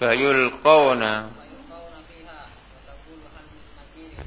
فيلقون فيلقون فيها وتقول هل من مزيد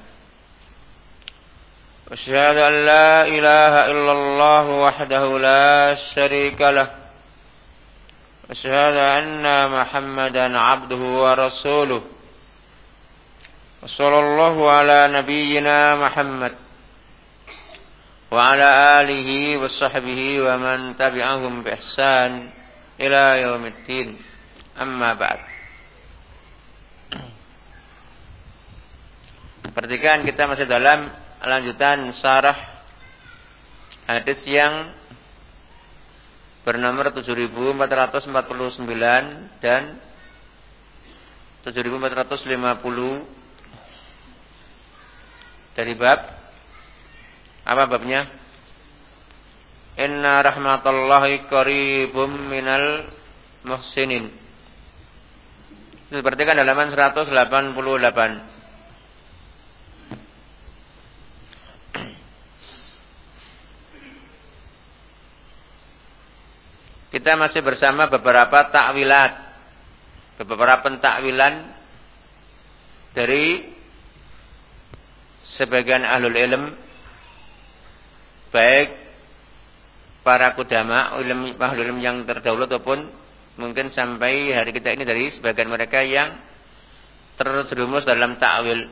واشهد أن لا إله إلا الله وحده لا شريك له واشهد أن محمدا عبده ورسوله وصلى الله على نبينا محمد وعلى آله وصحبه ومن تبعهم بإحسان إلى يوم الدين أما بعد Pertikaan kita masih dalam lanjutan sarah hadis yang bernomor 7449 dan 7450 dari bab apa babnya? Inna rahmatallahi qaribum minal muhsinin. Seperti kan halaman 188. Kita masih bersama beberapa takwilat, beberapa pentakwilan dari sebagian ahlul ilm baik para kudama ilmu ahlul ilm yang terdahulu ataupun mungkin sampai hari kita ini dari sebagian mereka yang terjerumus dalam takwil.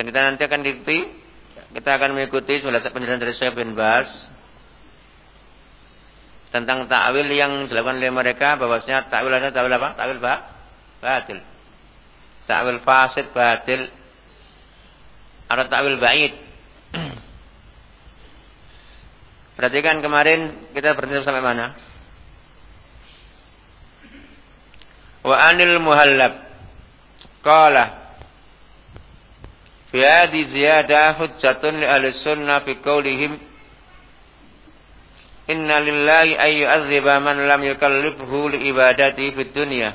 Dan kita nanti akan diikuti kita akan mengikuti penjelasan dari Syekh bin Bas tentang takwil yang dilakukan oleh mereka bahwasanya takwil ada takwil apa? Takwil ba? Batil. Takwil fasid batil. Ada takwil ba'id. Perhatikan kemarin kita berhenti sampai mana? Wa anil muhallab qala fi hadhihi ziyadah hujjatun li ahli sunnah fi qawlihim Inna lillahi ay yu'adziba man lam yukallifhu li ibadati fid dunya.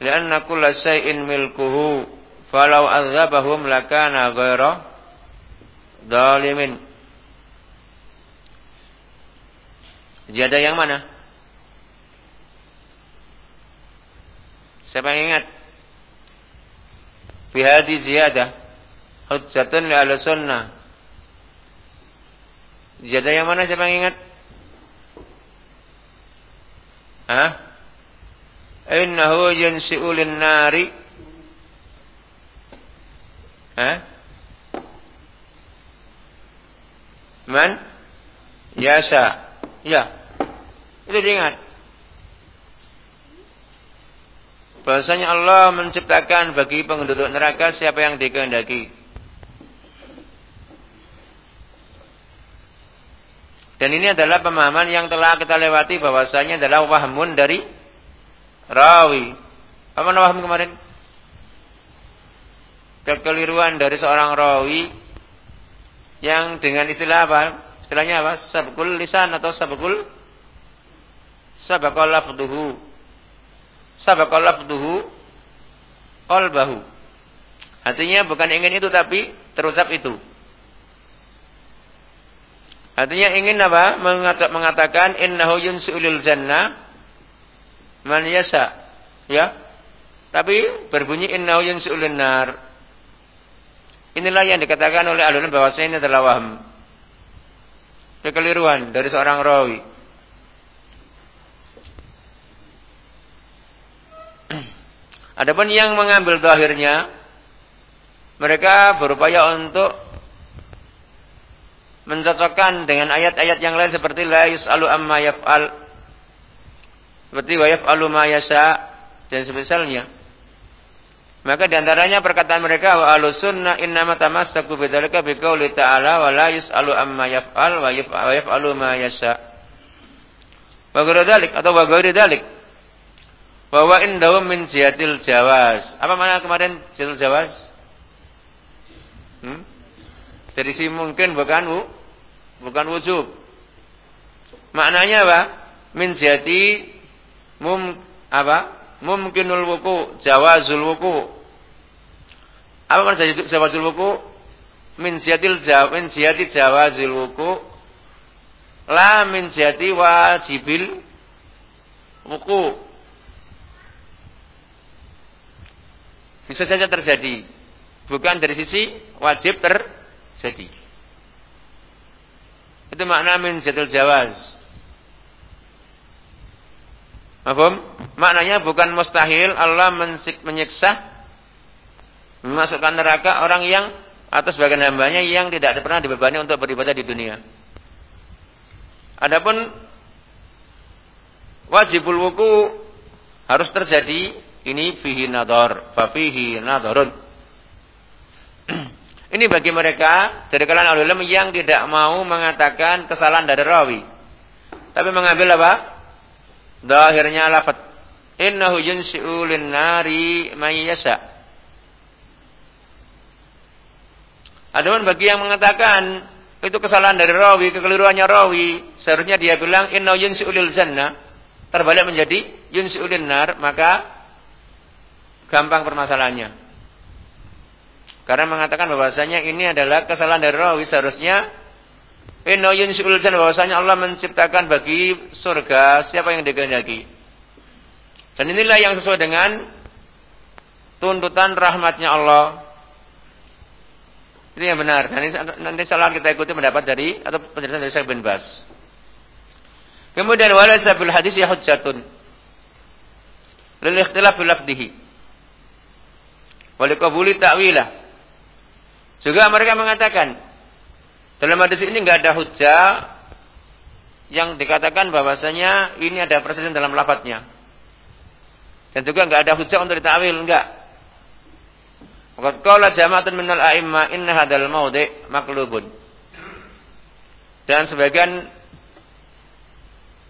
Lianna kulla syai'in milkuhu falau adzabahum lakana ghaira zalimin. Ziyadah yang mana? Siapa yang ingat? Fi hadhi ziyadah hujjatun li ahli sunnah Ziyadah yang mana siapa yang ingat? Hah? Innahu yansi'u nari Hah? Man? Yasa. Ya. Itu diingat. Bahasanya Allah menciptakan bagi penduduk neraka siapa yang dikehendaki. Dan ini adalah pemahaman yang telah kita lewati bahwasanya adalah wahmun dari rawi. Apa nama waham kemarin? Kekeliruan dari seorang rawi yang dengan istilah apa? Istilahnya apa? Sabkul lisan atau sabkul sabakal lafduhu. Sabakal lafduhu qalbahu. Artinya bukan ingin itu tapi terucap itu. Artinya ingin apa? Mengatakan innahu yunsulul jannah man yasa. Ya. Tapi berbunyi innahu yunsulun nar. Inilah yang dikatakan oleh alun bahwasanya ini adalah waham. Kekeliruan dari seorang rawi. Adapun yang mengambil zahirnya mereka berupaya untuk mencocokkan dengan ayat-ayat yang lain seperti la yus'alu amma yaf'al seperti wa yaf'alu ma yasha dan semisalnya. Maka di antaranya perkataan mereka wa alusunna innama tamassaku bidzalika biqauli ta'ala wa la yus'alu amma yaf'al wa yaf'alu ma yasha. Wa dalik atau wa dalik bahwa indahum min jihatil jawaz. Apa mana kemarin jihatil jawaz? Hmm? Dari si mungkin bukan bu, bukan wujub. Maknanya apa? Min jihati mum apa? Mumkinul wuku, jawazul wuku. Apa makna jawazul wuku? Min jihatil jaw, min jihati jawazil wuku. La min jihati wajibil wuku. Bisa saja terjadi. Bukan dari sisi wajib terjadi. Itu makna min jadul jawaz. Mahfum? Maknanya bukan mustahil Allah menyiksa memasukkan neraka orang yang atau sebagian hambanya yang tidak pernah dibebani untuk beribadah di dunia. Adapun wajibul wuku harus terjadi ini fihi nador, fafihi nadorun. Ini bagi mereka dari kalangan ulama yang tidak mau mengatakan kesalahan dari rawi. Tapi mengambil apa? Dahirnya lafaz. Innahu yunsi'u lin-nari may yasha. Adapun bagi yang mengatakan itu kesalahan dari rawi, kekeliruannya rawi, seharusnya dia bilang innahu yunsi'u jannah, terbalik menjadi yunsi'u lin-nar, maka gampang permasalahannya. Karena mengatakan bahwasanya ini adalah kesalahan dari rawi seharusnya Inna yunsiul dan bahwasanya Allah menciptakan bagi surga siapa yang dikehendaki. Dan inilah yang sesuai dengan tuntutan rahmatnya Allah. Itu yang benar. Nanti, nanti salah kita ikuti pendapat dari atau penjelasan dari Syekh bin Bas. Kemudian wala sabil hadis ya hujjatun. Lil ikhtilaf fil lafdihi. Walikabuli ta'wilah. Juga mereka mengatakan dalam hadis ini nggak ada hujah yang dikatakan bahwasanya ini ada persisian dalam lafadznya. Dan juga nggak ada hujah untuk ditakwil, enggak. Waqad qala jama'atun minal a'imma inna hadzal mawdi' maklubun. Dan sebagian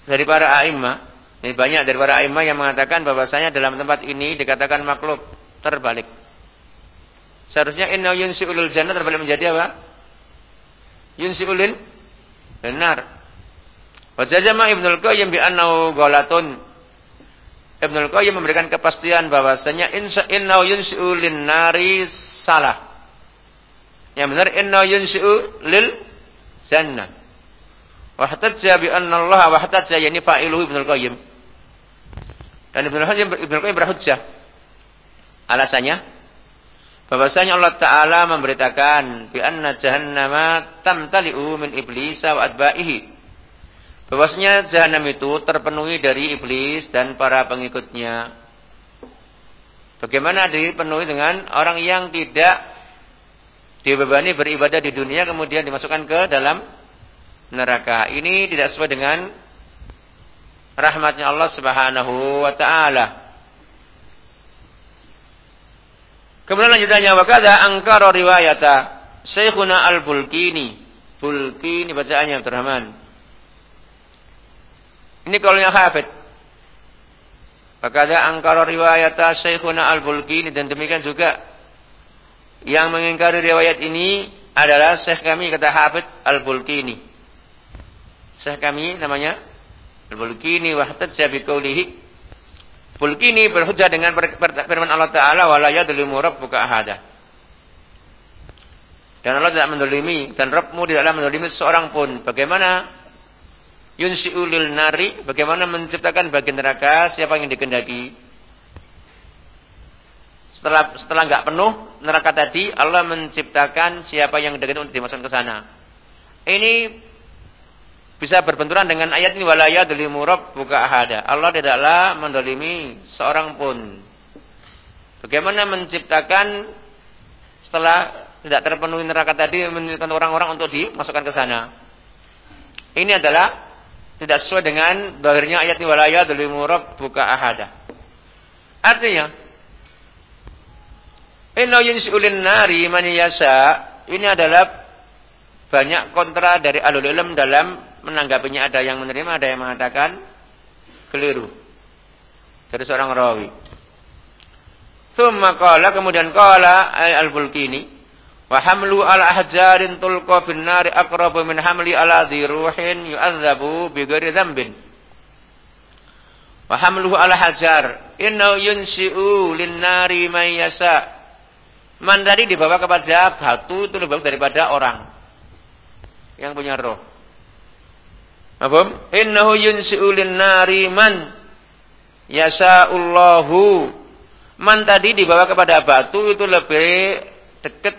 dari para a'imma, ini banyak dari para a'imma yang mengatakan bahwasanya dalam tempat ini dikatakan maklub, terbalik. Seharusnya inna yunsi'ulul jannah terbalik menjadi apa? Yunsi'ulil benar. Wa jazama Ibnu Qayyim bi annahu ghalatun. Ibnu Qayyim memberikan kepastian bahwasanya insya inna yunsi'ulin nari salah. Yang benar inna yunsi'u lil jannah. Wa hatajja bi anna Allah wa yani fa'iluhu Ibnu Qayyim. Dan Ibnu Qayyim Ibnu Qayyim berhujjah. Alasannya bahwasanya Allah taala memberitakan bi anna jahannama tamtali'u min iblis wa adba'ihi bahwasanya jahanam itu terpenuhi dari iblis dan para pengikutnya. Bagaimana dipenuhi dengan orang yang tidak dibebani beribadah di dunia kemudian dimasukkan ke dalam neraka? Ini tidak sesuai dengan rahmatnya Allah Subhanahu wa taala Kemudian lanjutannya wakada angkara riwayata Syekhuna Al-Bulkini. Bulkini bacaannya Abdurrahman. Ini kalau yang hafid. Wakada angkara riwayata Syekhuna Al-Bulkini dan demikian juga yang mengingkari riwayat ini adalah Syekh kami kata Hafid Al-Bulkini. Syekh kami namanya Al-Bulkini jabi qawlihi Bulkini berhujjah dengan firman Allah Ta'ala wala yadlimu rabbuka ahada. Dan Allah tidak mendolimi dan Rabbmu tidaklah mendolimi seorang pun. Bagaimana yunsiulil nari, bagaimana menciptakan bagian neraka siapa yang dikendaki. Setelah setelah enggak penuh neraka tadi, Allah menciptakan siapa yang dikendaki untuk dimasukkan ke sana. Ini bisa berbenturan dengan ayat ini walaya buka ahada. Allah tidaklah mendolimi seorang pun. Bagaimana menciptakan setelah tidak terpenuhi neraka tadi menciptakan orang-orang untuk dimasukkan ke sana. Ini adalah tidak sesuai dengan dohirnya ayat walaya dari murab buka ahada. Artinya, Inna yunsi'ulin nari man Ini adalah banyak kontra dari alul ilm dalam menanggapinya. Ada yang menerima, ada yang mengatakan keliru. Dari seorang rawi. Qala kemudian qala al-Bulkini wa hamlu ala ahjarin tulqa fin nari aqrabu min hamli ala dhi ruhin yu'adzabu bi ghairi dzambin. Wa hamluhu ala hajar inna yunsi'u lin nari. Man tadi dibawa kepada batu itu lebih daripada orang yang punya roh. Apa? Innahu yunsi'u lin nari man yasa'ullahu Man tadi dibawa kepada batu itu lebih dekat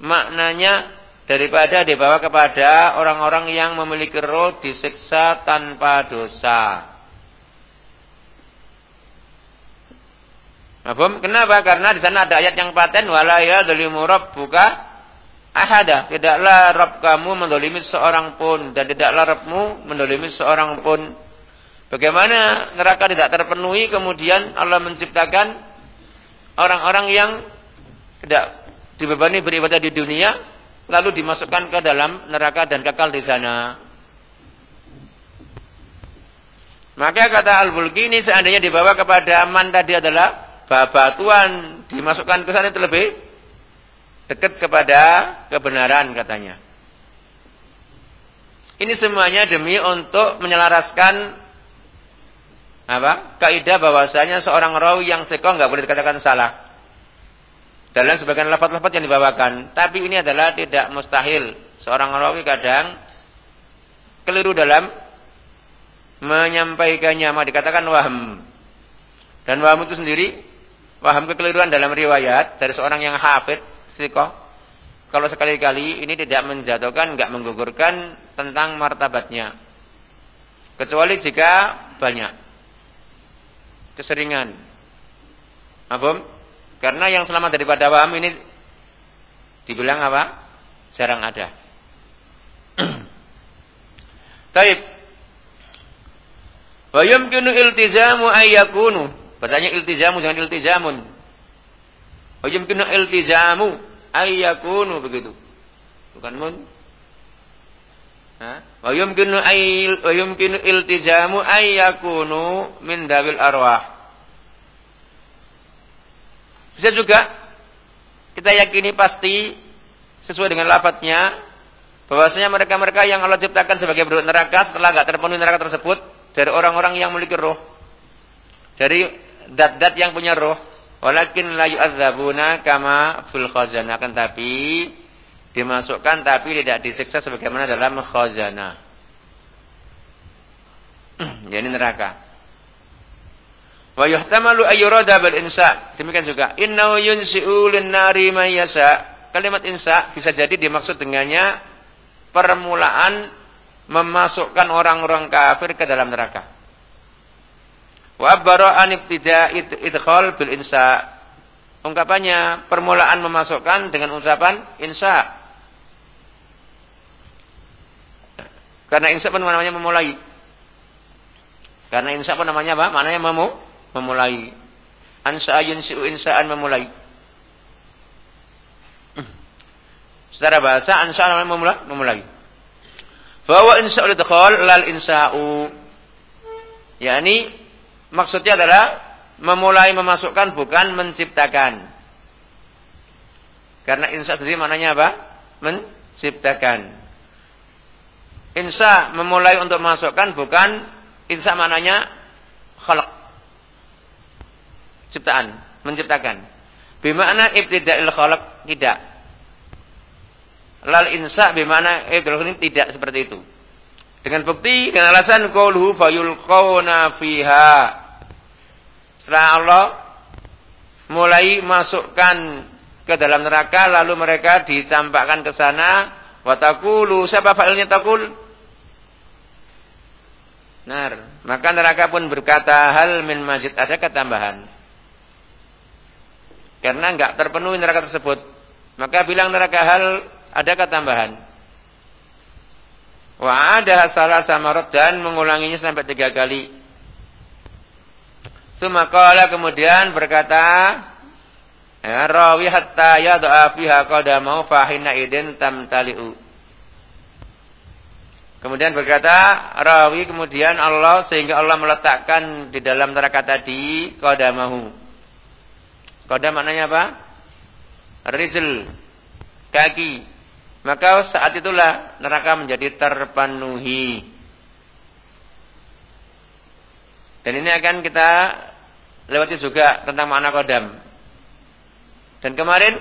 maknanya daripada dibawa kepada orang-orang yang memiliki roh disiksa tanpa dosa. Kenapa? Karena di sana ada ayat yang paten wala ya dzalimu rabbuka ahada. Tidaklah Rabb kamu mendolimi seorang pun dan tidaklah Rabbmu mendolimi seorang pun. Bagaimana neraka tidak terpenuhi kemudian Allah menciptakan orang-orang yang tidak dibebani beribadah di dunia lalu dimasukkan ke dalam neraka dan kekal di sana. Maka kata Al-Bulkini seandainya dibawa kepada aman tadi adalah babatuan dimasukkan ke sana itu lebih dekat kepada kebenaran katanya. Ini semuanya demi untuk menyelaraskan apa? Kaidah bahwasanya seorang rawi yang seko nggak boleh dikatakan salah. Dalam sebagian lafaz-lafaz yang dibawakan, tapi ini adalah tidak mustahil. Seorang rawi kadang keliru dalam menyampaikannya, maka dikatakan waham. Dan waham itu sendiri waham kekeliruan dalam riwayat dari seorang yang hafid siko. Kalau sekali-kali ini tidak menjatuhkan, nggak menggugurkan tentang martabatnya. Kecuali jika banyak keseringan. Apa? Karena yang selamat daripada waham ini dibilang apa? Jarang ada. Taib. Wa yumkinu iltizamu ayyakunu. Bacanya iltizamu jangan iltizamun. Wa yumkinu iltizamu ayyakunu begitu. Bukan mun. Wa yumkinu ayil wa yumkinu iltijamu ayyakunu min dawil arwah. Bisa juga kita yakini pasti sesuai dengan lafadznya bahwasanya mereka-mereka yang Allah ciptakan sebagai penduduk neraka setelah enggak terpenuhi neraka tersebut dari orang-orang yang memiliki roh. Dari dat-dat yang punya roh. Walakin la yu'adzabuna kama fil khazanah. Akan tapi dimasukkan tapi tidak disiksa sebagaimana dalam khazanah. ya ini neraka. Wa yuhtamalu ayyurada bil insa. Demikian juga innahu yunsi'u lin-nari man yasa. Kalimat insa bisa jadi dimaksud dengannya permulaan memasukkan orang-orang kafir ke dalam neraka. Wa abbara an ibtida'i idkhal bil insa. Ungkapannya permulaan memasukkan dengan ucapan insa. Karena insya apa namanya memulai. Karena insya apa namanya apa? Maknanya memu, memulai. Ansa yunsi'u insa'an memulai. Secara bahasa ansa namanya memulai. memulai. Bahwa insa'ul idkhal lal insa'u. yakni maksudnya adalah memulai memasukkan bukan menciptakan. Karena insya sendiri maknanya apa? Menciptakan. Insya memulai untuk masukkan bukan insya mananya khalaq. Ciptaan, menciptakan. Bimana ibtida'il khalaq tidak. Lal insya bimana ibtida'il tidak seperti itu. Dengan bukti dengan alasan qauluhu fayulqauna fiha. Setelah Allah mulai masukkan ke dalam neraka lalu mereka dicampakkan ke sana watakulu siapa fa'ilnya takul Nar. Maka neraka pun berkata hal min majid ada ketambahan. Karena enggak terpenuhi neraka tersebut. Maka bilang neraka hal adakah tambahan? Wa ada salah samarat dan mengulanginya sampai tiga kali. Sumakala kemudian berkata, ya, rawi hatta yad'a fiha qadamahu fahina idin tamtali'u. Kemudian berkata, rawi kemudian Allah sehingga Allah meletakkan di dalam neraka tadi qadamahu. Qadam maknanya apa? Rizl, kaki. Maka saat itulah neraka menjadi terpenuhi. Dan ini akan kita lewati juga tentang makna kodam. Dan kemarin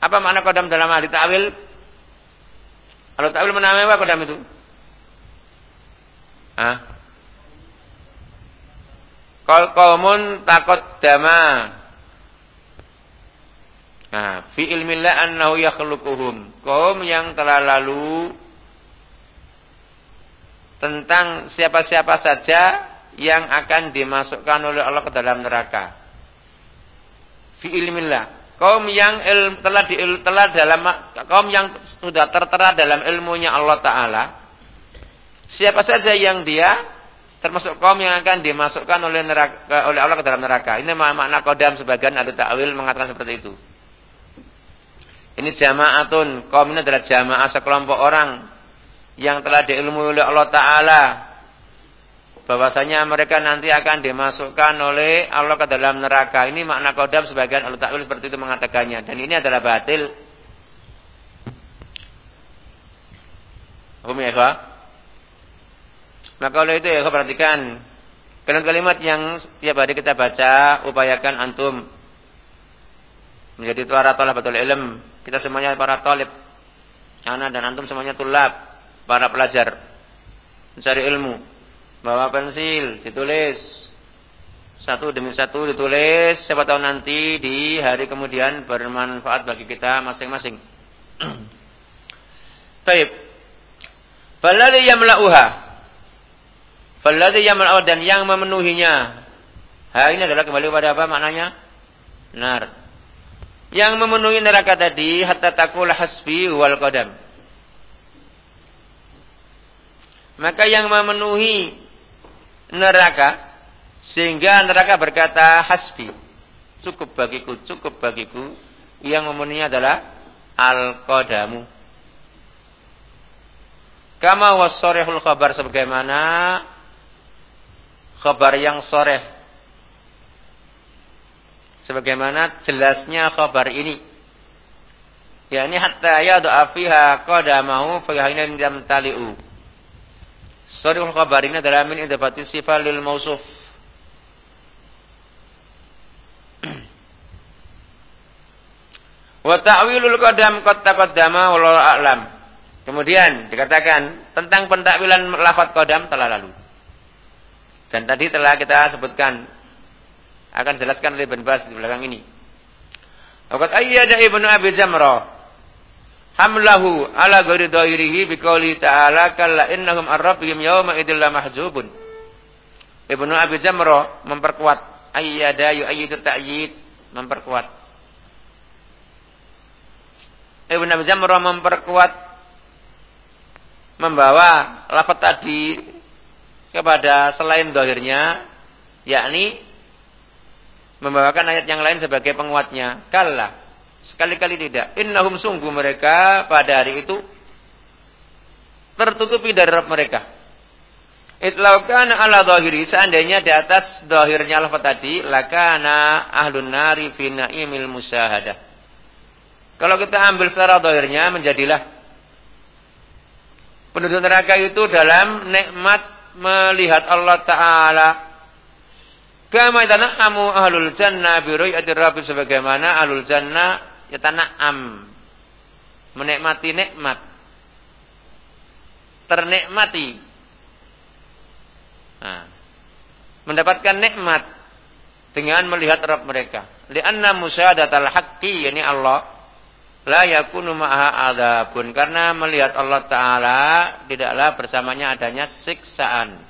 apa makna kodam dalam ahli ta'wil? Kalau ta'wil menamai apa kodam itu? Ah? Kaumun takut dama Nah, fi ilmillah annahu yakhluquhum. Kaum yang telah lalu tentang siapa-siapa saja yang akan dimasukkan oleh Allah ke dalam neraka. Fi ilmillah. Kaum yang il, telah di, telah dalam kaum yang sudah tertera dalam ilmunya Allah taala. Siapa saja yang dia termasuk kaum yang akan dimasukkan oleh neraka oleh Allah ke dalam neraka. Ini makna kodam sebagian ada takwil mengatakan seperti itu. Ini jamaatun. Kaum ini adalah jamaah sekelompok orang yang telah diilmui oleh Allah Ta'ala. Bahwasanya mereka nanti akan dimasukkan oleh Allah ke dalam neraka. Ini makna kodam sebagian Allah Ta'ala seperti itu mengatakannya. Dan ini adalah batil. Hukum ya, Maka oleh itu ya, perhatikan. Kalimat-kalimat yang setiap hari kita baca, upayakan antum menjadi tuara betul ilm kita semuanya para talib. Ana dan antum semuanya tulab. Para pelajar. Mencari ilmu. Bawa pensil. Ditulis. Satu demi satu ditulis. Siapa tahu nanti di hari kemudian bermanfaat bagi kita masing-masing. Taib. Falladhi yamla'uha. Falladhi yamla'uha. Dan yang memenuhinya. Ha ini adalah kembali kepada apa maknanya? Nar yang memenuhi neraka tadi hatta takul hasbi wal qadam. Maka yang memenuhi neraka sehingga neraka berkata hasbi cukup bagiku cukup bagiku yang memenuhinya adalah al qadamu. Kama wasorehul khabar sebagaimana khabar yang soreh sebagaimana jelasnya khabar ini yakni hatta yad'a fiha qadamahu fa jam tali'u Sarihul khabar ini adalah min idafati sifat lil mausuf Wa ta'wilul qadam qad taqaddama wallahu a'lam. Kemudian dikatakan tentang pentakwilan lafaz qadam telah lalu. Dan tadi telah kita sebutkan akan jelaskan oleh Ibn Bas di belakang ini. Waqat ayyada Ibnu Abi Jamrah hamlahu ala ghairi dhairihi biqauli ta'ala kalla innahum ar-rabbihim yawma idzil mahjubun. Ibnu Abi Jamrah memperkuat ayyada yu'ayyidu ta'yid memperkuat. Ibnu Abi Jamrah memperkuat membawa lafaz tadi kepada selain dohirnya yakni membawakan ayat yang lain sebagai penguatnya. Kalla. Sekali-kali tidak. Innahum sungguh mereka pada hari itu tertutupi dari Rabb mereka. Itlaukan ala zahiri. Seandainya di atas zahirnya lafaz tadi. Lakana ahlun nari fi na'imil musahadah. Kalau kita ambil secara zahirnya menjadilah. Penduduk neraka itu dalam nikmat melihat Allah Ta'ala Kama yatana'amu ahlul jannah bi ru'yati rabbi sebagaimana ahlul jannah yatana'am menikmati nikmat. Ternikmati. Nah, mendapatkan nikmat dengan melihat Rabb mereka. Lianna musyahadatal haqqi yani Allah la yakunu ma'aha adzabun karena melihat Allah taala tidaklah bersamanya adanya siksaan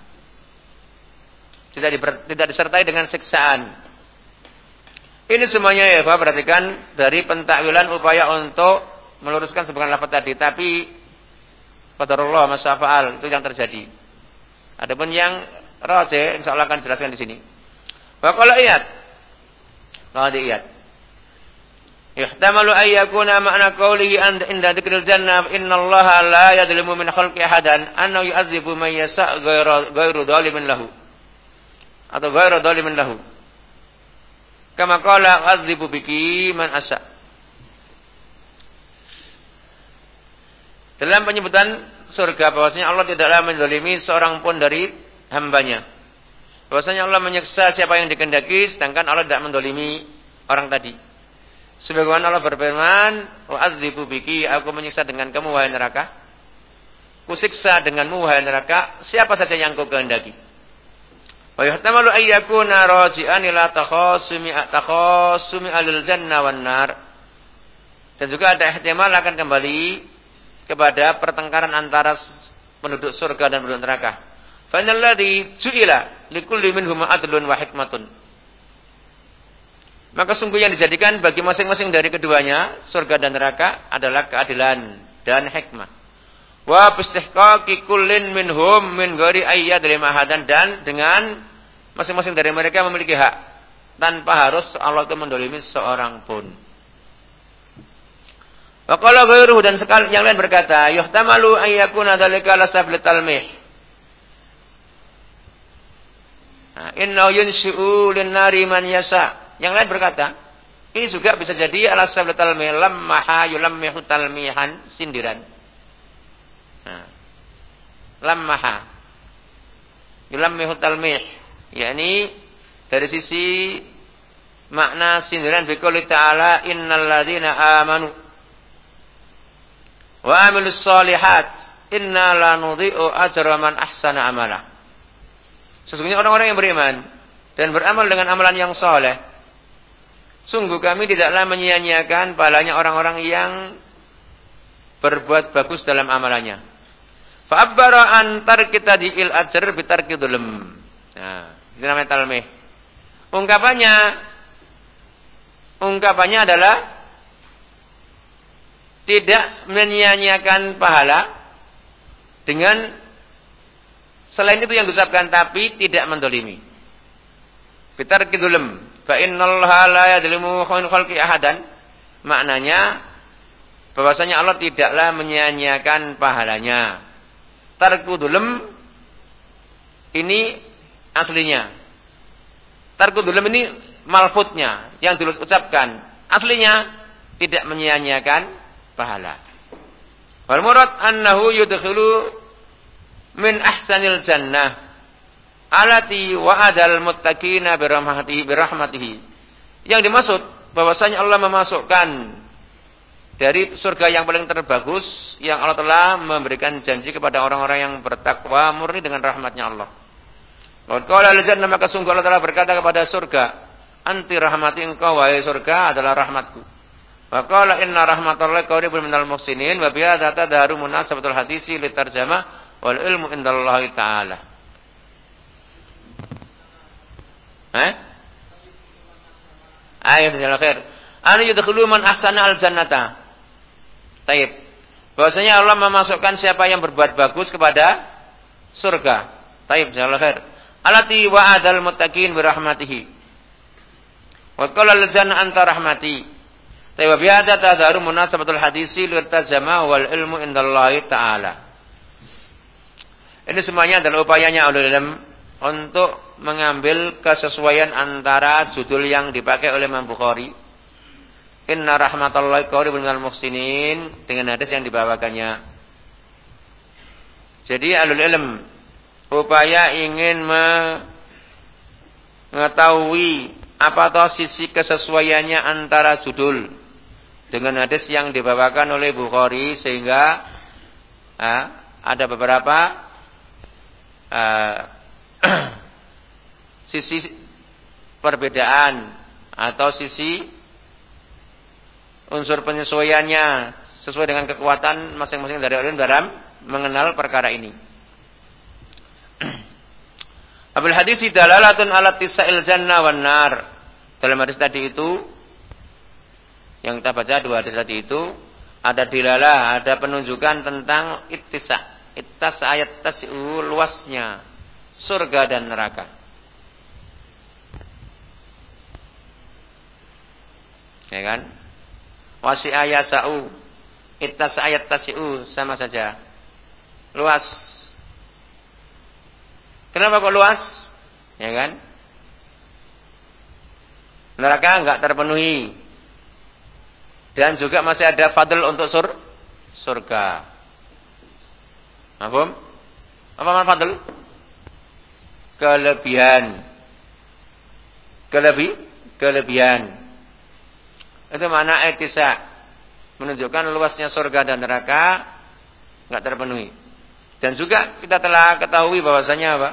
tidak, diber, tidak disertai dengan siksaan. Ini semuanya ya Pak, perhatikan dari pentakwilan upaya untuk meluruskan sebuah lafaz tadi, tapi qadarullah masafa'al itu yang terjadi. Adapun yang roje insyaallah akan jelaskan di sini. Wa qala iyat. Qadi iyat. Ihtamalu ay yakuna ma'na qawlihi inda dzikril jannah innallaha la yadlimu min khalqi ahadan annahu yu'adzibu man yasa' ghairu dhalimin lahu. Atau ghairu dhalimin lahu. Kama qala adzibu biki man asa. Dalam penyebutan surga bahwasanya Allah tidaklah menzalimi seorang pun dari hambanya. Bahwasanya Allah menyiksa siapa yang dikehendaki sedangkan Allah tidak mendolimi orang tadi. Sebagaimana Allah berfirman, "Wa adzibu biki, aku menyiksa dengan kamu wahai neraka." Kusiksa denganmu wahai neraka siapa saja yang kau kehendaki. Wa yuhtamalu ayyakuna raji'an ila takhasumi takhasumi alil jannah wan nar. Dan juga ada ihtimal akan kembali kepada pertengkaran antara penduduk surga dan penduduk neraka. Fa innal ladzi ju'ila likulli minhum adlun wa hikmatun. Maka sungguh yang dijadikan bagi masing-masing dari keduanya, surga dan neraka adalah keadilan dan hikmah. Wa bistihqaqi kullin minhum min ghairi ayyad mahadan dan dengan Masing-masing dari mereka memiliki hak tanpa harus Allah itu mendolimi seorang pun. Wa qala ghairuhu dan sekali yang lain berkata, yuhtamalu ay yakuna dzalika la sabl talmih. Nah, inna yunshi'u lin-nari man yasa. Yang lain berkata, ini juga bisa jadi ala sabl talmih lammaha yulammihu talmihan sindiran. Nah, lammaha yulammihu talmih yakni dari sisi makna sindiran biqouli ta'ala innal ladzina amanu wa amilus solihat inna la nudhi'u ajra man ahsana amala. Sesungguhnya orang-orang yang beriman dan beramal dengan amalan yang soleh sungguh kami tidaklah menyia-nyiakan pahalanya orang-orang yang berbuat bagus dalam amalannya. Fa'abbara antar kita diil ajr bitarki dhulm. Nah itu namanya talmih. Ungkapannya ungkapannya adalah tidak menyia-nyiakan pahala dengan selain itu yang diucapkan tapi tidak mendolimi. Bitar kidulem. Fa innallaha la yadlimu khalqi ahadan. Maknanya bahwasanya Allah tidaklah menyia-nyiakan pahalanya. Tarkudulem ini aslinya. Tarkudulum ini malfutnya yang diucapkan. Aslinya tidak menyia-nyiakan pahala. Wal murad annahu yudkhilu min ahsanil jannah alati wa'adal muttaqina birahmatihi birahmatihi. Yang dimaksud bahwasanya Allah memasukkan dari surga yang paling terbagus yang Allah telah memberikan janji kepada orang-orang yang bertakwa murni dengan rahmatnya Allah. Kalau al-jannah maka sungguh Allah telah berkata kepada surga, "Anti rahmati engkau wahai surga adalah rahmatku." Wa qala inna rahmatallahi qaribun minal muhsinin wa biha tadaru munasabatul hadisi litarjamah wal ilmu indallahi ta'ala. Eh? Ayat yang akhir. Anu yudkhulu man ahsana al-jannata. Taib. Bahwasanya Allah memasukkan siapa yang berbuat bagus kepada surga. Taib, jazakallahu khair alati wa'adal muttaqin birahmatihi. Wa qala lazana anta rahmati. Tapi bi hadza tadharu munasabatul hadisi lirtajama wal ilmu indallahi ta'ala. Ini semuanya adalah upayanya ulul ilm untuk mengambil kesesuaian antara judul yang dipakai oleh Imam Bukhari Inna rahmatallahi qaribun minal muhsinin dengan hadis yang dibawakannya. Jadi alul ilm upaya ingin mengetahui apa toh sisi kesesuaiannya antara judul dengan hadis yang dibawakan oleh Bukhari sehingga uh, ada beberapa sisi perbedaan atau sisi unsur penyesuaiannya sesuai dengan kekuatan masing-masing dari orang dalam mengenal perkara ini. Abul hadis dalalatun ala tisa'il jannah wan nar. Dalam hadis tadi itu yang kita baca dua hadis tadi itu ada dilalah, ada penunjukan tentang ittisa. Ittas ayat tasiu luasnya surga dan neraka. Ya kan? Wasi ayat sa'u. Ittas ayat tasiu sama saja. Luas. Kenapa kok luas? Ya kan? Neraka enggak terpenuhi. Dan juga masih ada fadl untuk sur surga. Apa? Apa mana fadl? Kelebihan. Kelebih, kelebihan. Itu mana etisa menunjukkan luasnya surga dan neraka enggak terpenuhi. Dan juga kita telah ketahui bahwasanya apa?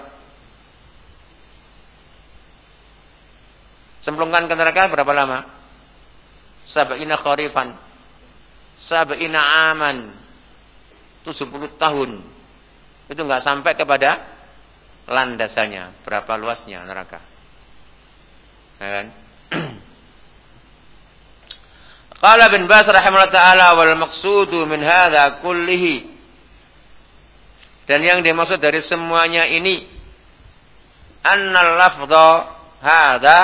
Cemplungkan ke neraka berapa lama? Sab'ina kharifan. Sab'ina aman. 70 tahun. Itu enggak sampai kepada landasannya. Berapa luasnya neraka. Ya kan? Qala bin Bas rahimahullah ta'ala wal maqsudu min hadha kullihi. Dan yang dimaksud dari semuanya ini annal lafdha hadha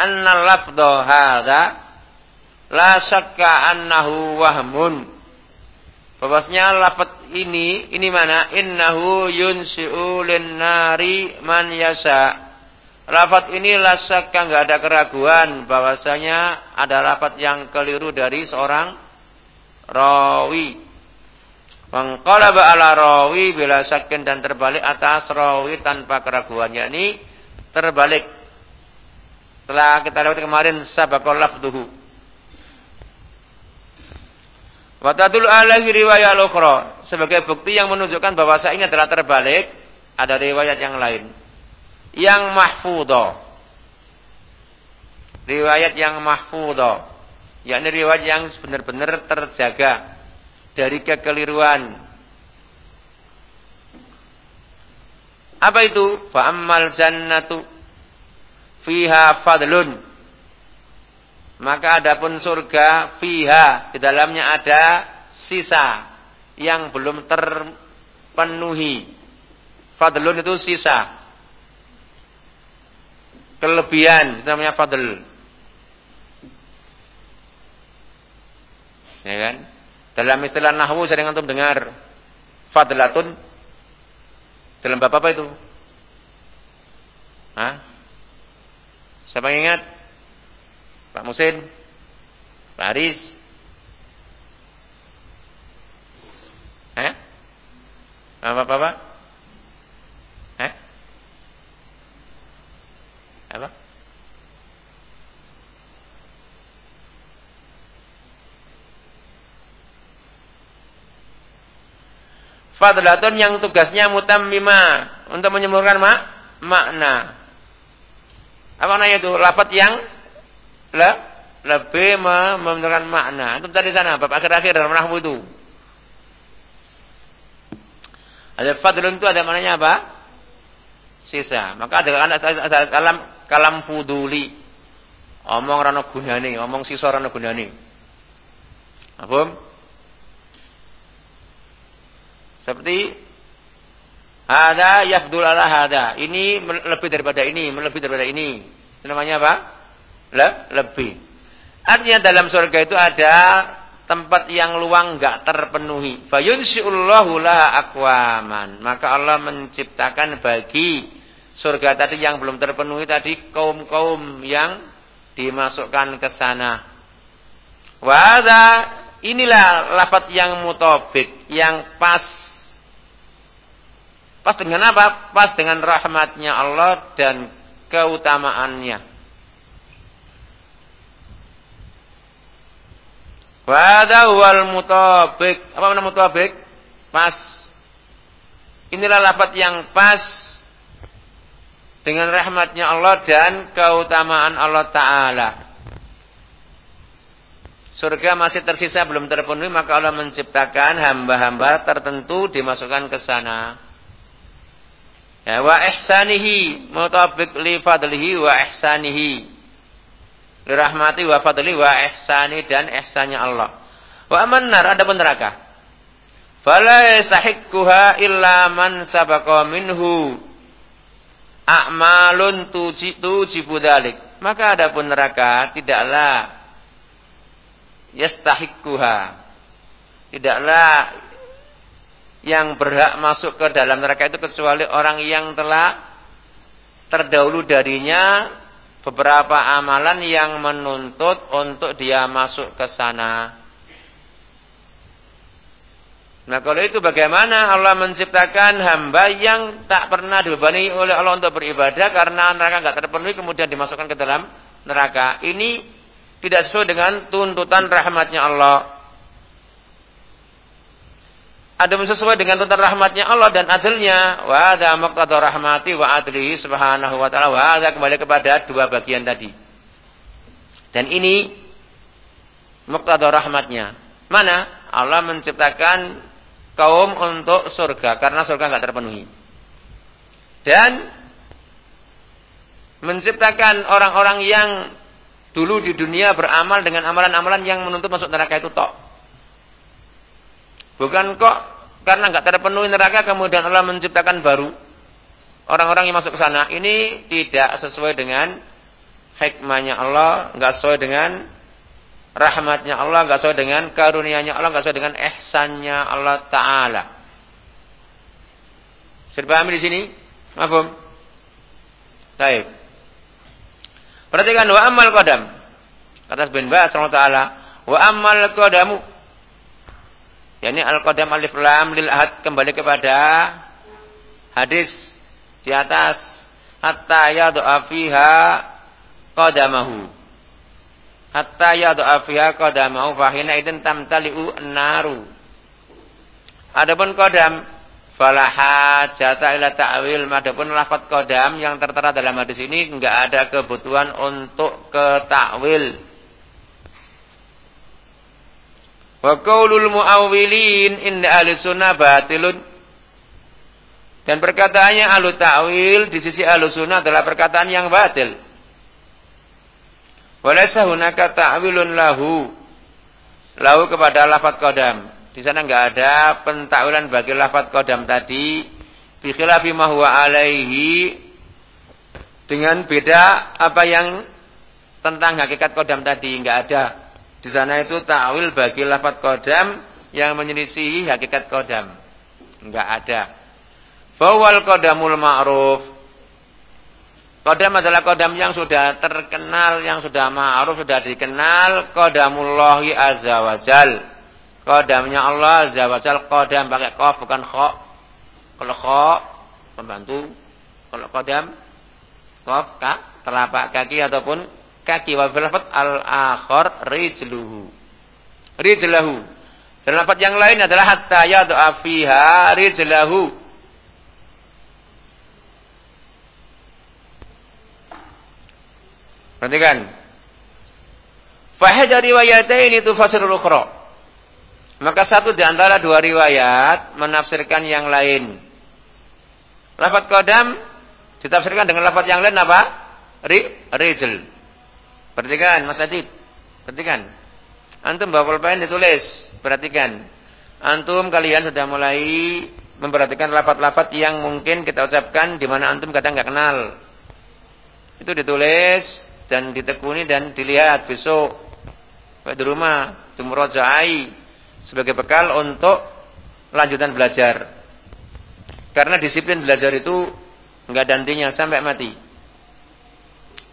anna lafdha hadha la syakka annahu wahmun. Bahwasanya lafaz ini ini mana? Innahu yunsi'u nari man yasa lafaz ini la syakka enggak ada keraguan. Bahwasanya ada lafaz yang keliru dari seorang rawi Mengqalaba ala rawi bila sakin dan terbalik atas rawi tanpa keraguan yakni terbalik. Telah kita lewati kemarin sabaqal lafduhu. Wa alaihi riwayat ukhra sebagai bukti yang menunjukkan bahwa ini adalah terbalik ada riwayat yang lain. Yang mahfudha. Riwayat yang mahfudha yakni riwayat yang benar-benar terjaga dari kekeliruan. Apa itu? Fa ammal jannatu fiha fadlun. Maka adapun surga fiha di dalamnya ada sisa yang belum terpenuhi. Fadlun itu sisa. Kelebihan namanya fadl. Ya kan? Dalam istilah nahwu sering antum dengar fadlatun dalam bab apa itu? Hah? Siapa yang ingat? Pak Musin? Pak Haris? Eh? Apa-apa? Eh? Apa? Fadlatun yang tugasnya mutammima untuk menyembuhkan mak makna. Apa namanya itu? Lapat yang le, lebih menunjukkan makna. Itu tadi sana bab akhir-akhir dalam nahwu itu. Ada fadlun itu ada maknanya apa? Sisa. Maka ada, ada kalam kalam fuduli. Omong rano gunane, omong sisa rano gunane. Apa? Seperti ada yafdul ala hada. Ini lebih daripada ini, lebih daripada ini. Namanya apa? Le lebih. Artinya dalam surga itu ada tempat yang luang enggak terpenuhi. Fayunsiullahu laha aqwaman. Maka Allah menciptakan bagi surga tadi yang belum terpenuhi tadi kaum-kaum yang dimasukkan ke sana. Wa inilah lafaz yang mutobik, yang pas Pas dengan apa? Pas dengan rahmatnya Allah dan keutamaannya. Wada wal mutabik. Apa nama mutabik? Pas. Inilah lafaz yang pas dengan rahmatnya Allah dan keutamaan Allah Ta'ala. Surga masih tersisa belum terpenuhi maka Allah menciptakan hamba-hamba tertentu dimasukkan ke sana. Ya, wa ihsanihi mutabiq li fadlihi wa ihsanihi. Li rahmati wa fadli wa ihsani dan ihsannya Allah. Wa aman nar ada neraka. Fala yastahiqquha illa man sabaqa minhu a'malun tujitu jibudalik. Maka ada pun neraka tidaklah yastahiqquha. Tidaklah yang berhak masuk ke dalam neraka itu kecuali orang yang telah terdahulu darinya beberapa amalan yang menuntut untuk dia masuk ke sana. Nah kalau itu bagaimana Allah menciptakan hamba yang tak pernah dibebani oleh Allah untuk beribadah karena neraka nggak terpenuhi kemudian dimasukkan ke dalam neraka. Ini tidak sesuai dengan tuntutan rahmatnya Allah ada sesuai dengan tuntutan rahmatnya Allah dan adilnya. Wa hadza maqtada rahmati wa adlihi subhanahu wa ta'ala. Wa kembali kepada dua bagian tadi. Dan ini maqtada rahmatnya. Mana? Allah menciptakan kaum untuk surga karena surga enggak terpenuhi. Dan menciptakan orang-orang yang dulu di dunia beramal dengan amalan-amalan yang menuntut masuk neraka itu tok Bukan kok karena nggak terpenuhi neraka kemudian Allah menciptakan baru orang-orang yang masuk ke sana. Ini tidak sesuai dengan hikmahnya Allah, nggak sesuai dengan rahmatnya Allah, nggak sesuai dengan karunia-Nya Allah, nggak sesuai dengan ihsannya Allah Taala. Sudah paham di sini? Mahfum? Baik. Perhatikan wa amal qadam. Kata bin Ba'as taala, wa amal qadamu yakni al-qadam alif lam lil ahad kembali kepada hadis di atas. Hatta yad'a fiha qadamahu. Hatta yad'a fiha qadamahu fa hina idzin tamtali'u naru adapun qadam fala hajata ila ta'wil. Adapun lafaz qadam yang tertera dalam hadis ini enggak ada kebutuhan untuk ke takwil Wa qaulul muawwilin inda ahli sunnah batilun. Dan perkataannya ahlu ta'wil di sisi ahlu sunnah adalah perkataan yang batil. Walaysa hunaka ta'wilun lahu. Lahu kepada lafaz qadam. Di sana enggak ada pentakwilan bagi lafaz qadam tadi. Bi khilafi ma huwa alaihi dengan beda apa yang tentang hakikat kodam tadi enggak ada. Di sana itu ta'wil bagi lafaz kodam yang menyelisihi hakikat kodam. Enggak ada. Fawal kodamul ma'ruf. Kodam adalah kodam yang sudah terkenal, yang sudah ma'ruf, sudah dikenal. Kodamullahi azza wa jal. Kodamnya Allah azza wa jal. Kodam pakai kof bukan kho. Kalau kho, pembantu. Kalau kodam, kof, kak, telapak kaki ataupun kaki wa fil al akhar rijluhu. Rijlahu. Dan lafaz yang lain adalah hatta yad'a fiha rijlahu. Perhatikan. Fahada riwayatain itu fasirul ukhra. Maka satu di antara dua riwayat menafsirkan yang lain. Lafaz qadam ditafsirkan dengan lafaz yang lain apa? Ri, rijl. Perhatikan Mas Adib. Perhatikan. Antum bawa pulpen ditulis. Perhatikan. Antum kalian sudah mulai memperhatikan lafat-lafat yang mungkin kita ucapkan di mana antum kadang nggak kenal. Itu ditulis dan ditekuni dan dilihat besok di rumah, tumrojai sebagai bekal untuk lanjutan belajar. Karena disiplin belajar itu nggak dantinya sampai mati.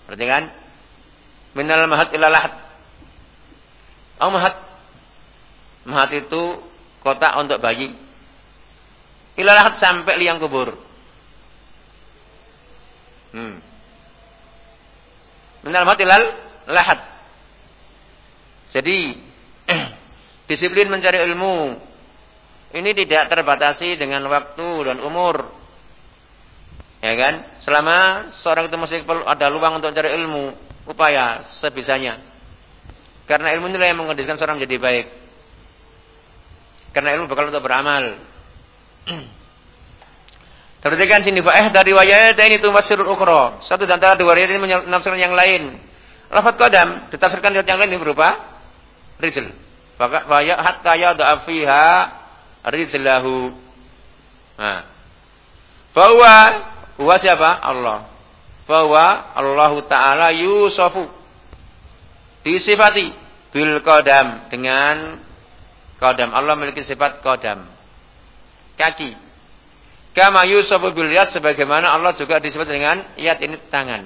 Perhatikan. Minal mahat ila lahat. Oh mahat. Mahat itu kotak untuk bayi. Ila lahat sampai liang kubur. Hmm. Minal mahat ilal lahat. Jadi disiplin mencari ilmu ini tidak terbatasi dengan waktu dan umur. Ya kan? Selama seorang itu masih ada luang untuk mencari ilmu, upaya sebisanya. Karena ilmu inilah yang mengkondisikan seorang menjadi baik. Karena ilmu bakal untuk beramal. Perhatikan sini fa dari riwayat ini tumassirul ukhra. Satu dan antara dua riwayat ini menafsirkan yang lain. Lafaz qadam ditafsirkan riwayat yang lain ini berupa rijl. Maka fa ya hatta yada'a fiha rijlahu. Nah. Bahwa huwa siapa? Allah. Bahwa Allah Ta'ala yusofu. Disifati bil qadam dengan qadam. Allah memiliki sifat qadam. Kaki. Kama yusufu bil yad sebagaimana Allah juga disebut dengan yad ini tangan.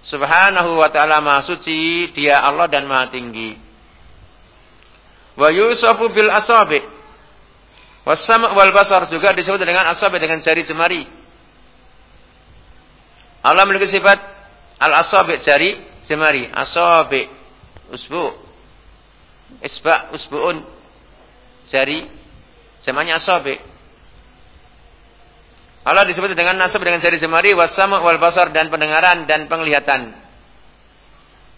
Subhanahu wa ta'ala maha suci, dia Allah dan maha tinggi. Wa yusufu bil asabi. Wasama wal basar juga disebut dengan asabi dengan jari jemari. Allah memiliki sifat al asabi jari jemari, asabi usbu. Isba usbuun jari semuanya asabi. Allah disebut dengan nasab dengan jari jemari wasama wal basar dan pendengaran dan penglihatan.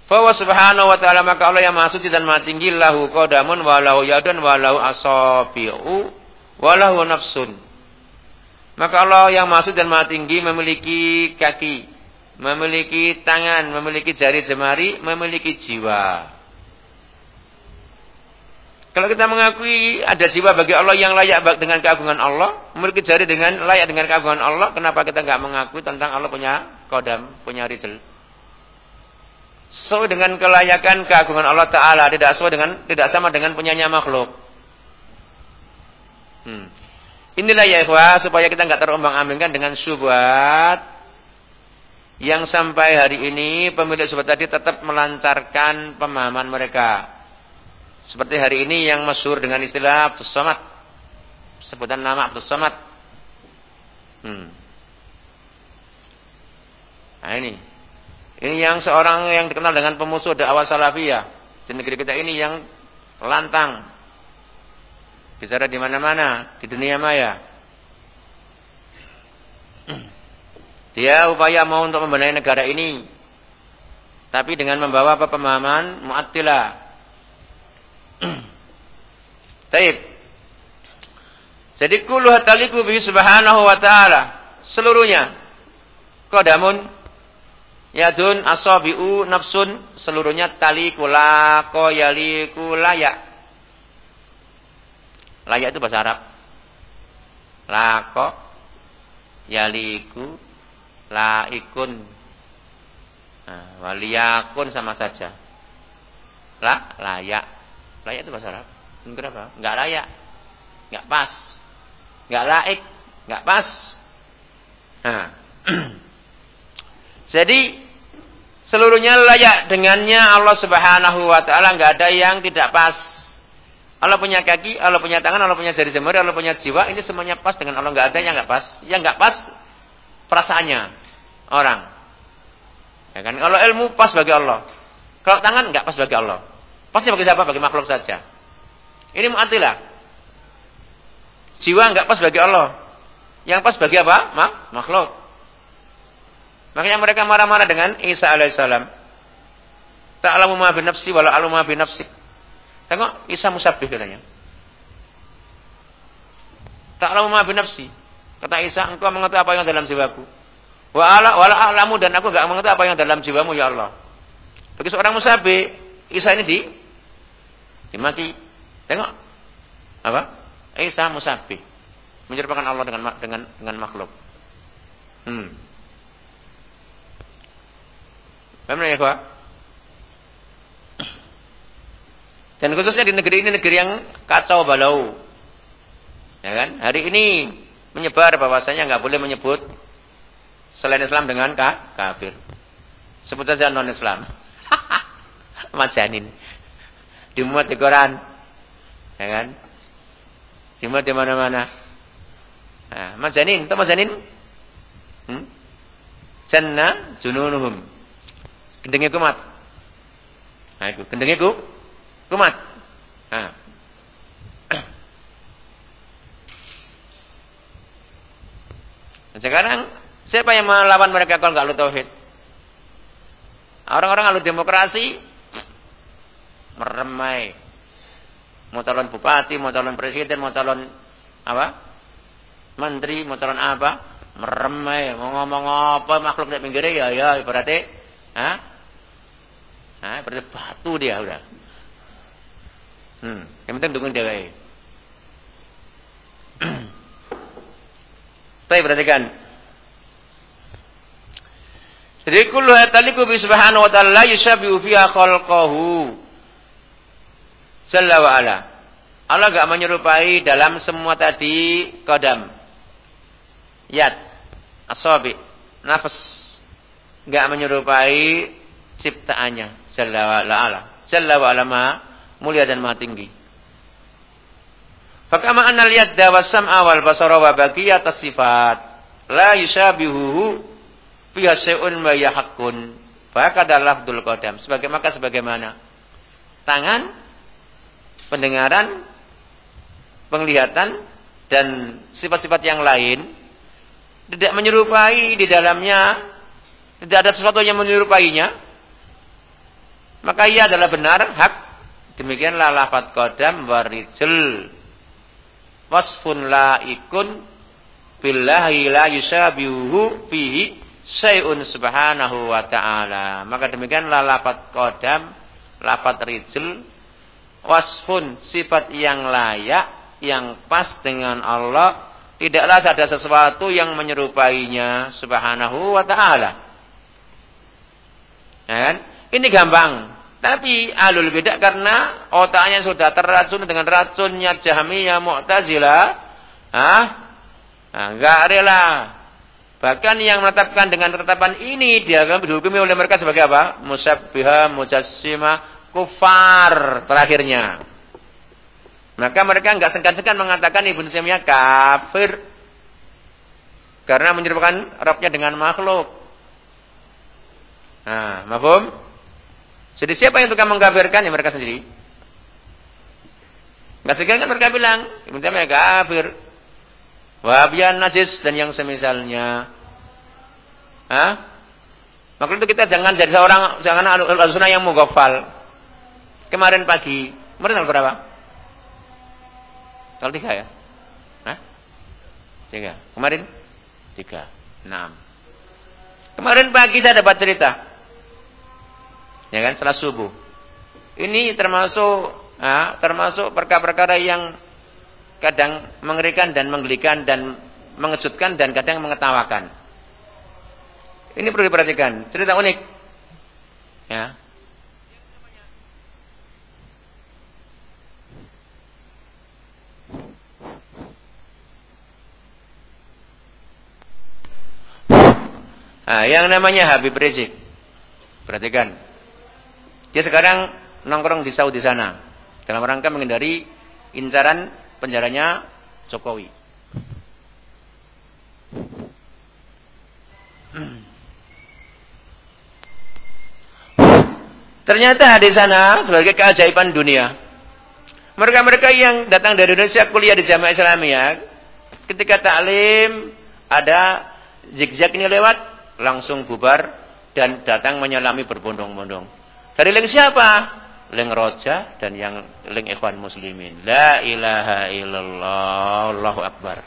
Fa subhanahu wa ta'ala maka Allah yang maha suci dan maha tinggi lahu qadamun wa lahu yadun wa lahu asabi'u wa lahu nafsun. Maka Allah yang maha suci dan maha tinggi memiliki kaki, memiliki tangan, memiliki jari jemari, memiliki jiwa. Kalau kita mengakui ada jiwa bagi Allah yang layak dengan keagungan Allah, memiliki jari dengan layak dengan keagungan Allah, kenapa kita nggak mengakui tentang Allah punya kodam, punya rizal? Sesuai dengan kelayakan keagungan Allah Taala, tidak sesuai dengan tidak sama dengan punyanya makhluk. Hmm. Inilah ya ikhwah supaya kita nggak terombang-ambingkan dengan syubhat yang sampai hari ini pemilik syubhat tadi tetap melancarkan pemahaman mereka. Seperti hari ini yang masyhur dengan istilah Abdus Somad. Sebutan nama Abdus Somad. Hmm. Nah ini. Ini yang seorang yang dikenal dengan pemusuh dakwah salafiyah di negeri kita ini yang lantang. Bicara di mana-mana di dunia maya. Dia upaya mau untuk membenahi negara ini. Tapi dengan membawa apa pemahaman Mu'attilah Taib. Jadi kullu hataliku bihi subhanahu wa ta'ala. Seluruhnya. Qadamun. Yadun asabi'u nafsun. Seluruhnya taliku lako yaliku layak. Layak itu bahasa Arab. Lako yaliku laikun. Nah, waliyakun sama saja. La, layak. Layak itu bahasa Arab. Kenapa? Enggak layak. Enggak pas. Enggak laik. Enggak pas. Nah. Jadi seluruhnya layak dengannya Allah Subhanahu wa taala enggak ada yang tidak pas. Allah punya kaki, Allah punya tangan, Allah punya jari jemari, Allah punya jiwa, ini semuanya pas dengan Allah enggak ada yang enggak pas. Yang enggak pas perasaannya orang. Ya kan? Kalau ilmu pas bagi Allah. Kalau tangan enggak pas bagi Allah. Pasti bagi siapa? Bagi makhluk saja. Ini mu'attilah. Jiwa enggak pas bagi Allah. Yang pas bagi apa? Mak makhluk. Makanya mereka marah-marah dengan Isa alaihissalam. Ta'lamu ma bi nafsi wala a'lamu ma bi. Tengok Isa musabbih katanya. Ta'lamu ma nafsi. Kata Isa, engkau mengetahui apa yang dalam jiwaku. Wa ala wala a'lamu dan aku enggak mengetahui apa yang dalam jiwamu ya Allah. Bagi seorang musabih, Isa ini di dimati. Tengok. Apa? Isa musabih. Menyerupakan Allah dengan dengan dengan makhluk. Hmm. Bagaimana ya, Pak? Dan khususnya di negeri ini negeri yang kacau balau. Ya kan? Hari ini menyebar bahwasanya nggak boleh menyebut selain Islam dengan kafir. Sebut saja non Islam. Majanin dimuat di Quran. Ya kan? Dimuat di mana-mana. Nah, majanin, itu majanin? Hmm? Janna jununuhum. Gendengnya kumat. Nah, itu gendengnya kumat. Nah. Sekarang siapa yang melawan mereka kalau nggak lu tauhid? Orang-orang alu demokrasi meremai. Mau calon bupati, mau calon presiden, mau calon apa? Menteri, mau calon apa? merem ae, mau ngomong apa makhluk nek pinggire ya ya berarti ha? Ha, berarti batu dia udah. Hmm, yang penting dukung dia. Tapi perhatikan. Jadi kullu ataliku bi subhanahu wa ta'ala yushabihu fiha khalqahu. Jalla wa ala. Allah enggak menyerupai dalam semua tadi kodam. Yad. Asabi. Nafas. Enggak menyerupai ciptaannya. Jalla wa ala. Jalla wa ala mulia dan maha tinggi. Fakama anal yadda wa sam'a wal basara wa baqiyat sifat la yusabihuhu fiha syai'un ma yahaqqun. Fakada lafdul qadam. Sebagai maka sebagaimana tangan, pendengaran, penglihatan dan sifat-sifat yang lain tidak menyerupai di dalamnya tidak ada sesuatu yang menyerupainya maka ia adalah benar hak demikianlah lafaz qadam warijl wasfun laikun billahi la yusabihu fihi syai'un subhanahu wa ta'ala. Maka demikian lafat kodam, lafat rijl, wasfun sifat yang layak, yang pas dengan Allah. Tidaklah ada sesuatu yang menyerupainya subhanahu wa ta'ala. Kan? Ini gampang. Tapi alul beda karena otaknya sudah terracun dengan racunnya Jahmiyah Mu'tazilah. Ah, enggak rela. Bahkan yang menetapkan dengan ketetapan ini dia akan dihukumi oleh mereka sebagai apa? Musabbiha, mujassima, kufar terakhirnya. Maka mereka enggak sengkan-sengkan mengatakan Ibnu Taimiyah kafir karena menyerupakan Rabbnya dengan makhluk. Nah, mafhum? Jadi siapa yang tukang mengkafirkan? Ya mereka sendiri. Nggak sekian kan mereka bilang, Ibn Taimiyah kafir. Wahabian najis dan yang semisalnya. Hah? Maka itu kita jangan jadi seorang jangan al-sunnah yang mughaffal. Kemarin pagi, kemarin tanggal berapa? Tanggal tiga ya? Hah? Tiga. Kemarin? Tiga. Enam. Kemarin pagi saya dapat cerita ya kan setelah subuh. Ini termasuk ah, termasuk perkara-perkara yang kadang mengerikan dan menggelikan dan mengejutkan dan kadang mengetawakan. Ini perlu diperhatikan, cerita unik. Ya. Nah, yang namanya Habib Rizik. Perhatikan. Dia sekarang nongkrong di Saudi sana. Dalam rangka menghindari incaran penjaranya Jokowi. Ternyata di sana sebagai keajaiban dunia. Mereka-mereka yang datang dari Indonesia kuliah di Jamaah Islamiyah, ketika taklim ada zigzag ini lewat, langsung bubar dan datang menyelami berbondong-bondong. Dari link siapa? Link roja dan yang link ikhwan muslimin. La ilaha illallah. Allahu akbar.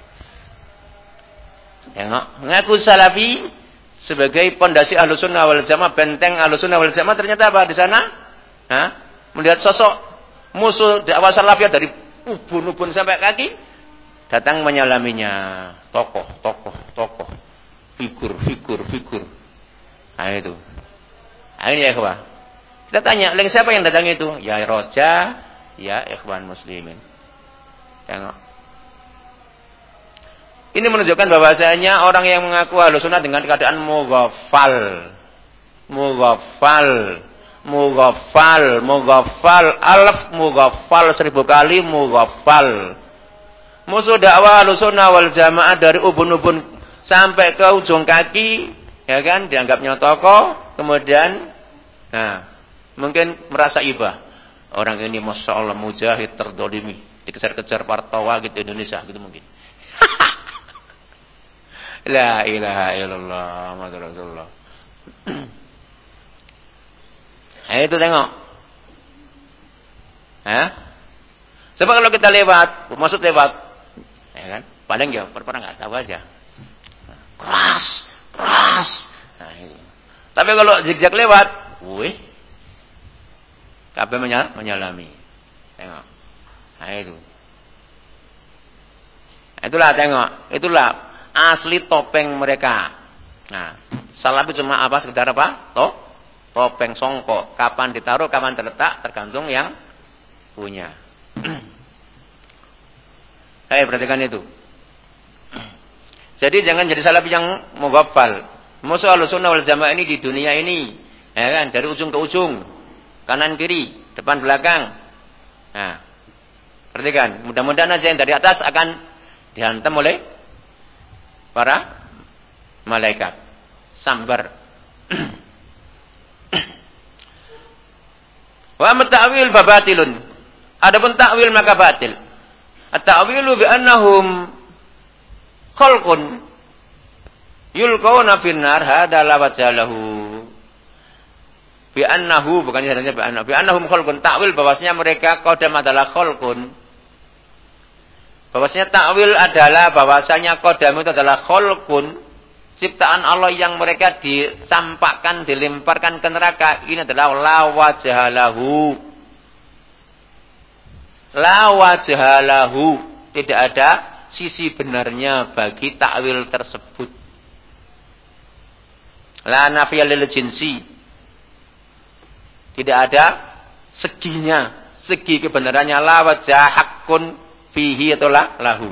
Tengok. Ngaku salafi sebagai pondasi ahlu sunnah wal jamaah. Benteng ahlu sunnah wal jamaah. Ternyata apa di sana? Hah? Melihat sosok musuh dakwah salafiyah dari ubun-ubun sampai kaki. Datang menyalaminya. Tokoh, tokoh, tokoh. Figur, figur, figur. Nah itu. Nah, ini ya ikhwah. Kita tanya, leng siapa yang datang itu? Ya roja, ya ikhwan muslimin. Tengok. Ini menunjukkan bahwasanya orang yang mengaku sunnah dengan keadaan mughafal. Mughafal. Mughafal. Mughafal. Alaf mughafal. Seribu kali mughafal. Musuh dakwah sunnah wal jamaah dari ubun-ubun sampai ke ujung kaki. Ya kan? Dianggapnya tokoh. Kemudian. Nah. Mungkin merasa iba. Orang ini Masya Allah mujahid terdolimi. Dikejar-kejar partawa gitu Indonesia gitu mungkin. La ilaha illallah Muhammad Rasulullah. nah, itu tengok. Hah? Sebab kalau kita lewat, maksud lewat, ya kan? Paling ya, pernah nggak tahu aja. Keras, keras. Nah, ini. Tapi kalau zigzag lewat, wih, kabeh menyal menyalami. Tengok. Nah itu. Itulah tengok, itulah asli topeng mereka. Nah, salapi cuma apa sekedar apa? Toh, topeng songkok. Kapan ditaruh, kapan terletak, tergantung yang punya. Hei, perhatikan itu. Jadi jangan jadi salafi yang mughaffal. Musuh al-sunnah wal jamaah ini di dunia ini, ya kan, dari ujung ke ujung, kanan kiri, depan belakang. Nah, perhatikan, mudah-mudahan aja yang dari atas akan dihantam oleh para malaikat. Sambar. Wa ta'wil babatilun. Adapun takwil maka batil. At-ta'wilu bi annahum khalqun yulqawna finnar la wajalahu. Bi annahu bukan sebenarnya bi annahu. Bi annahum khalqun takwil bahwasanya mereka qadam adalah khalqun. Bahwasanya takwil adalah bahwasanya qadam itu adalah khalqun. Ciptaan Allah yang mereka dicampakkan, dilemparkan ke neraka ini adalah la wajalahu La wajhalahu. Tidak ada sisi benarnya bagi takwil tersebut. La nafiyal lil jinsi. Tidak ada seginya, segi kebenarannya la wajah hakun fihi atau la lahu.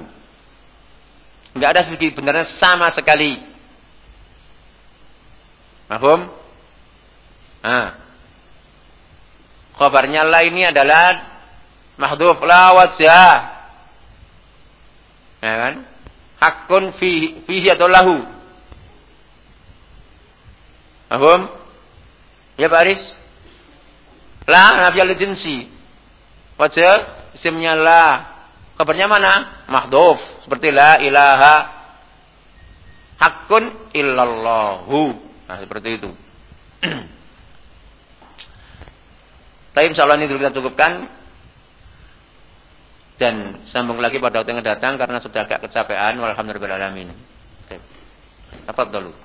Enggak ada segi benarnya sama sekali. Mahum? Nah. Kabarnya la ini adalah Mahdhuf la wajah. Ya kan? Hakun fi fihi atau lahu. Paham? Ya Pak Aris? La nafiyal jinsi. Wajah isimnya la. Kabarnya mana? Mahdhuf. Seperti la ilaha hakun illallahu. Nah, seperti itu. Tapi insyaallah ini dulu kita cukupkan dan sambung lagi pada waktu yang datang karena sudah agak kecapean walhamdulillah alamin. Apa dulu?